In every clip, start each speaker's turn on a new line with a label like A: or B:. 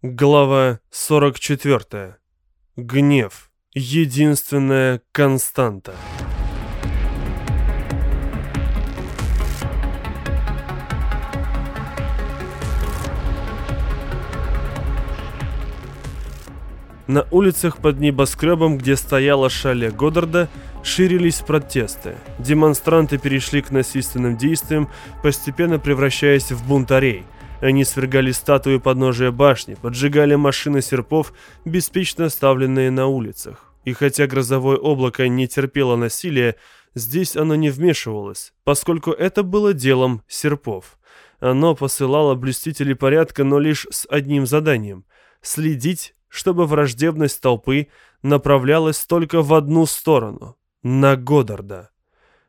A: Глава 44. Гнев. Единственная константа. На улицах под небоскребом, где стояла шале Годдарда, ширились протесты. Демонстранты перешли к насильственным действиям, постепенно превращаясь в бунтарей – они свергали статуи подножия башни, поджигали машины серпов, беспечно оставленные на улицах. И хотя грозовое облако не терпело насилия, здесь оно не вмешивалось, поскольку это было делом серпов. Оно посылало блюстителей порядка, но лишь с одним заданием – следить, чтобы враждебность толпы направлялась только в одну сторону – на Годдарда.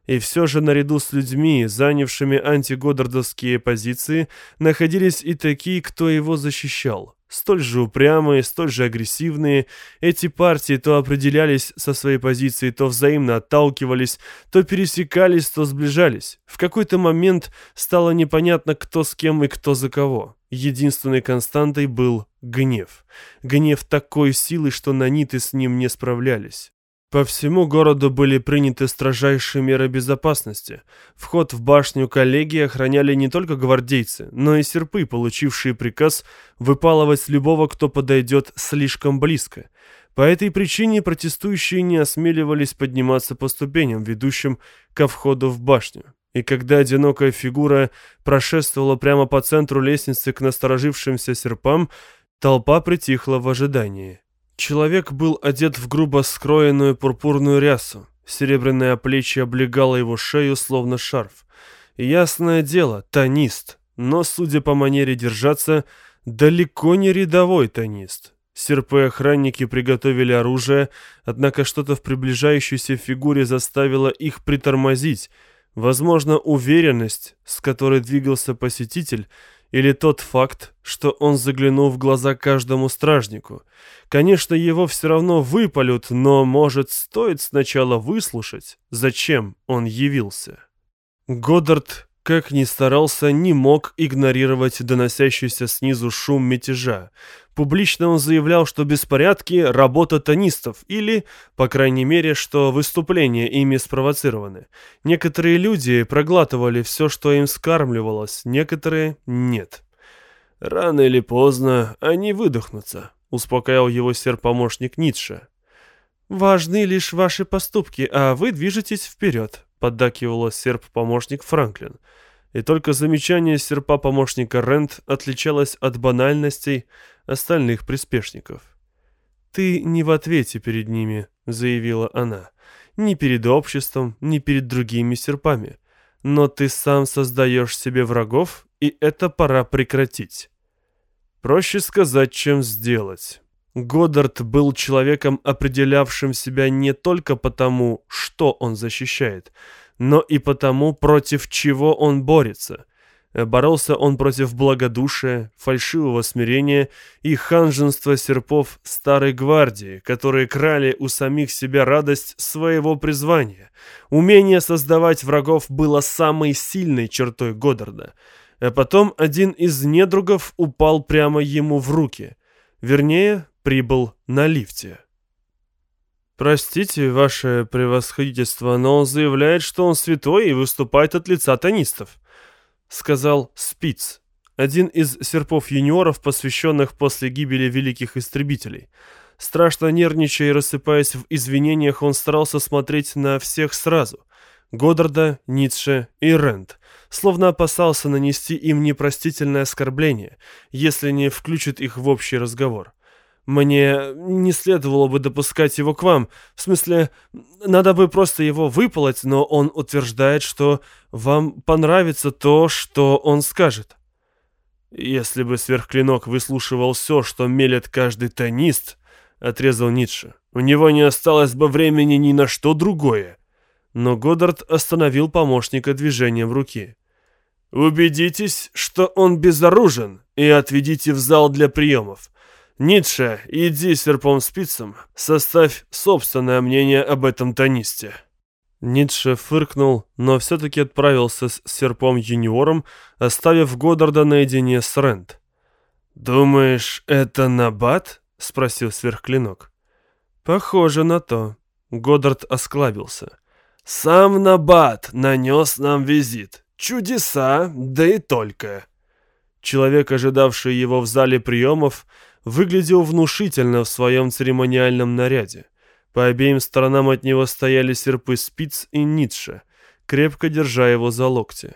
A: И все же наряду с людьми, занявшими антигоддардовские позиции, находились и такие, кто его защищал. Столь же упрямые, столь же агрессивные, эти партии то определялись со своей позицией, то взаимно отталкивались, то пересекались, то сближались. В какой-то момент стало непонятно, кто с кем и кто за кого. Единственной константой был гнев. Гнев такой силы, что наниты с ним не справлялись. По всему городу были приняты строжайшие меры безопасности. Вход в башню коллегии охраняли не только гвардейцы, но и серпы, получившие приказ выпалывать любого, кто подойдет слишком близко. По этой причине протестующие не осмеливались подниматься по ступеням, ведущим ко входу в башню. И когда одинокая фигура прошествовала прямо по центру лестницы к насторожившимся серпам, толпа притихла в ожидании. Человек был одет в грубо скроенную пурпурную рясу. Серебряное плечи облегало его шею, словно шарф. Ясное дело, тонист, но, судя по манере держаться, далеко не рядовой тонист. Серпы-охранники приготовили оружие, однако что-то в приближающейся фигуре заставило их притормозить. Возможно, уверенность, с которой двигался посетитель, или тот факт, что он заглянул в глаза каждому стражнику. Конечно, его все равно выпалют, но, может, стоит сначала выслушать, зачем он явился. Годдард как ни старался, не мог игнорировать доносящийся снизу шум мятежа. Публично он заявлял, что беспорядки – работа тонистов, или, по крайней мере, что выступления ими спровоцированы. Некоторые люди проглатывали все, что им скармливалось, некоторые – нет. «Рано или поздно они выдохнутся», – успокаивал его сер-помощник Ницше. «Важны лишь ваши поступки, а вы движетесь вперед», — поддакивала серп-помощник Франклин. И только замечание серпа помощника Рент отличалось от банальностей остальных приспешников. «Ты не в ответе перед ними», — заявила она. «Ни перед обществом, ни перед другими серпами. Но ты сам создаешь себе врагов, и это пора прекратить». Проще сказать, чем сделать. Годдард был человеком, определявшим себя не только потому, что он защищает, но и потому, против чего он борется. Боролся он против благодушия, фальшивого смирения и ханженства серпов Старой Гвардии, которые крали у самих себя радость своего призвания. Умение создавать врагов было самой сильной чертой Годдарда. А потом один из недругов упал прямо ему в руки. Вернее, прибыл на лифте. «Простите, ваше превосходительство, но он заявляет, что он святой и выступает от лица тонистов», — сказал Спиц, один из серпов-юниоров, посвященных после гибели великих истребителей. Страшно нервничая и рассыпаясь в извинениях, он старался смотреть на всех сразу — Годдарда, Ницше и Рент, словно опасался нанести им непростительное оскорбление, если не включит их в общий разговор. Мне не следовало бы допускать его к вам. В смысле, надо бы просто его выполоть, но он утверждает, что вам понравится то, что он скажет. Если бы сверхклинок выслушивал все, что мелет каждый тонист, отрезал Ницше, у него не осталось бы времени ни на что другое. Но Годдард остановил помощника движением руки. «Убедитесь, что он безоружен, и отведите в зал для приемов. Ницше, иди серпом-спицем, составь собственное мнение об этом тонисте». Ницше фыркнул, но все-таки отправился с серпом-юниором, оставив Годдарда наедине с Рент. «Думаешь, это Набат?» — спросил сверхклинок. «Похоже на то». Годдард осклабился. «Сам Набат нанес нам визит. Чудеса, да и только». Человек, ожидавший его в зале приемов, выглядел внушительно в своем церемониальном наряде. По обеим сторонам от него стояли серпы спиц и Ницше, крепко держа его за локти.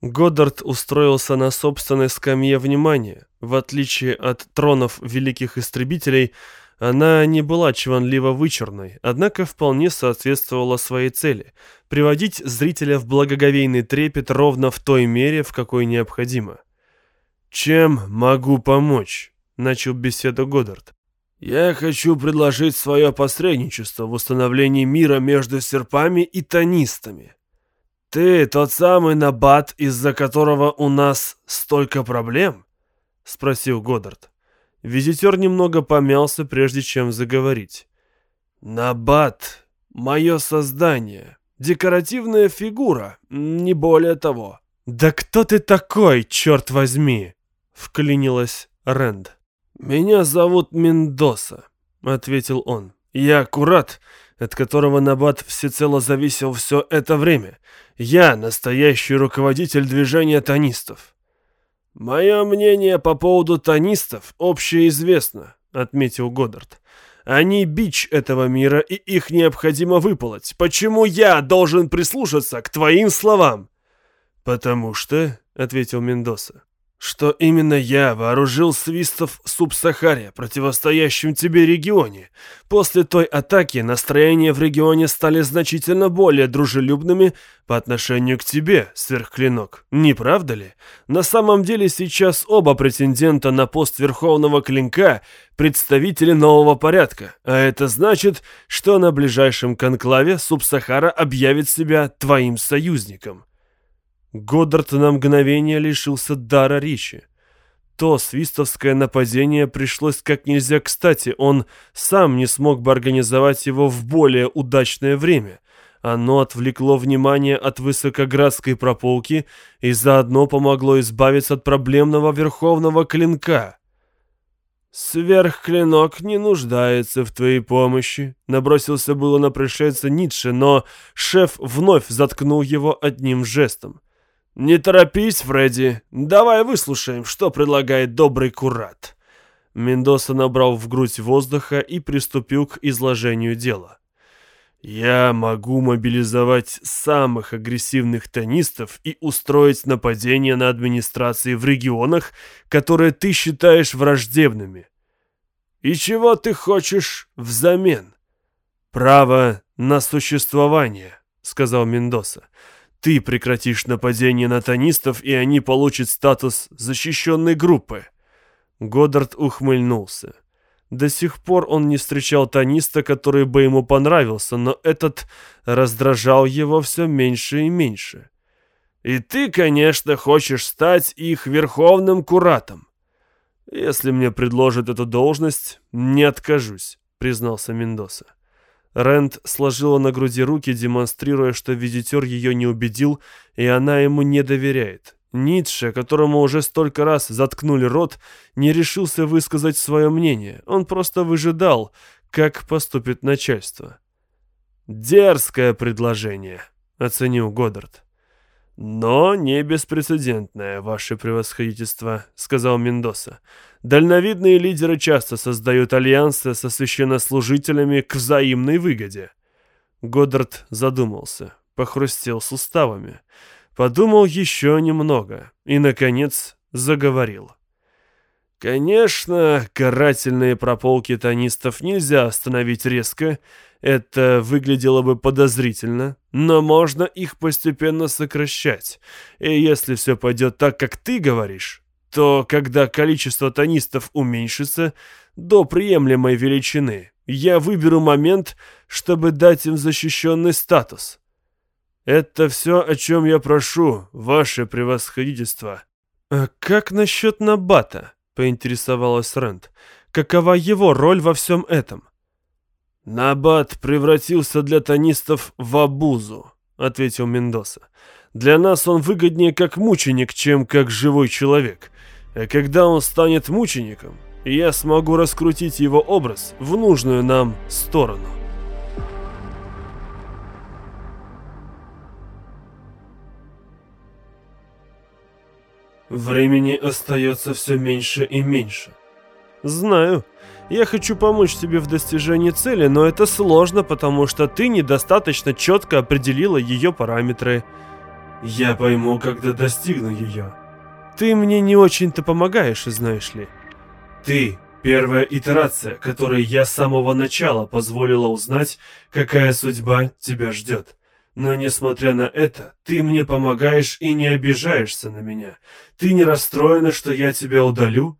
A: Годдард устроился на собственной скамье внимания. В отличие от тронов великих истребителей, она не была чванливо вычурной, однако вполне соответствовала своей цели – приводить зрителя в благоговейный трепет ровно в той мере, в какой необходимо. «Чем могу помочь?» – начал беседу Годдард. «Я хочу предложить свое посредничество в установлении мира между серпами и тонистами. Ты тот самый Набат, из-за которого у нас столько проблем?» — спросил Годдард. Визитер немного помялся, прежде чем заговорить. «Набат — мое создание, декоративная фигура, не более того». «Да кто ты такой, черт возьми?» — вклинилась Рэнд. «Меня зовут Мендоса», — ответил он. «Я Курат, от которого Набат всецело зависел все это время. Я настоящий руководитель движения тонистов». «Мое мнение по поводу тонистов общеизвестно», — отметил Годдард. «Они бич этого мира, и их необходимо выполоть. Почему я должен прислушаться к твоим словам?» «Потому что», — ответил Мендоса, что именно я вооружил свистов Субсахаре, противостоящем тебе регионе. После той атаки настроения в регионе стали значительно более дружелюбными по отношению к тебе, сверхклинок. Не правда ли? На самом деле сейчас оба претендента на пост Верховного Клинка – представители нового порядка, а это значит, что на ближайшем конклаве Субсахара объявит себя твоим союзником. Годдард на мгновение лишился дара речи. То свистовское нападение пришлось как нельзя кстати, он сам не смог бы организовать его в более удачное время. Оно отвлекло внимание от высокоградской прополки и заодно помогло избавиться от проблемного верховного клинка. «Сверхклинок не нуждается в твоей помощи», — набросился было на пришельца Ницше, но шеф вновь заткнул его одним жестом. «Не торопись, Фредди. Давай выслушаем, что предлагает добрый Курат». Мендоса набрал в грудь воздуха и приступил к изложению дела. «Я могу мобилизовать самых агрессивных тонистов и устроить нападение на администрации в регионах, которые ты считаешь враждебными. И чего ты хочешь взамен?» «Право на существование», — сказал Мендоса. Ты прекратишь нападение на тонистов, и они получат статус защищенной группы. Годдард ухмыльнулся. До сих пор он не встречал тониста, который бы ему понравился, но этот раздражал его все меньше и меньше. «И ты, конечно, хочешь стать их верховным куратом». «Если мне предложат эту должность, не откажусь», — признался Мендоса. Рэнд сложила на груди руки, демонстрируя, что визитер ее не убедил, и она ему не доверяет. Ницше, которому уже столько раз заткнули рот, не решился высказать свое мнение. Он просто выжидал, как поступит начальство. «Дерзкое предложение», — оценил Годдард. «Но не беспрецедентное, ваше превосходительство», — сказал Мендоса. «Дальновидные лидеры часто создают альянсы со священнослужителями к взаимной выгоде». Годдард задумался, похрустел суставами, подумал еще немного и, наконец, заговорил. Конечно, карательные прополки тонистов нельзя остановить резко, это выглядело бы подозрительно, но можно их постепенно сокращать. И если все пойдет так, как ты говоришь, то когда количество тонистов уменьшится до приемлемой величины, я выберу момент, чтобы дать им защищенный статус. Это все, о чем я прошу, ваше превосходительство. А как насчет Набата? Поинтересовалась Рэнд. Какова его роль во всем этом? «Набат превратился для тонистов в обузу», — ответил Мендоса. «Для нас он выгоднее как мученик, чем как живой человек. А когда он станет мучеником, я смогу раскрутить его образ в нужную нам сторону. Времени остается все меньше и меньше. Знаю. Я хочу помочь тебе в достижении цели, но это сложно, потому что ты недостаточно четко определила ее параметры. Я пойму, когда достигну ее. Ты мне не очень-то помогаешь, знаешь ли. Ты — первая итерация, которой я с самого начала позволила узнать, какая судьба тебя ждет. Но несмотря на это, ты мне помогаешь и не обижаешься на меня. Ты не расстроена, что я тебя удалю?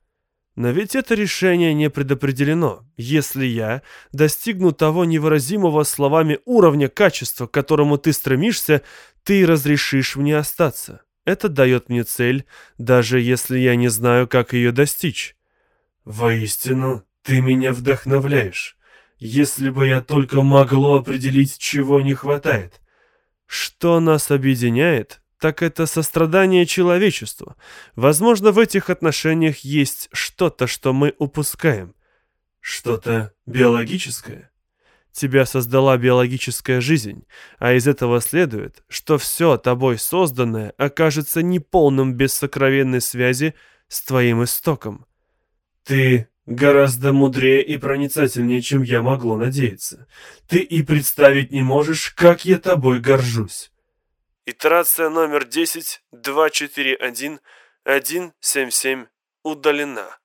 A: Но ведь это решение не предопределено. Если я достигну того невыразимого словами уровня качества, к которому ты стремишься, ты разрешишь мне остаться. Это дает мне цель, даже если я не знаю, как ее достичь. Воистину, ты меня вдохновляешь. Если бы я только могло определить, чего не хватает. Что нас объединяет, так это сострадание человечеству. Возможно, в этих отношениях есть что-то, что мы упускаем. Что-то биологическое? Тебя создала биологическая жизнь, а из этого следует, что все тобой созданное окажется неполным без сокровенной связи с твоим истоком. Ты гораздо мудрее и проницательнее, чем я могло надеяться. Ты и представить не можешь, как я тобой горжусь. Итерация номер 10, 241, 177 удалена.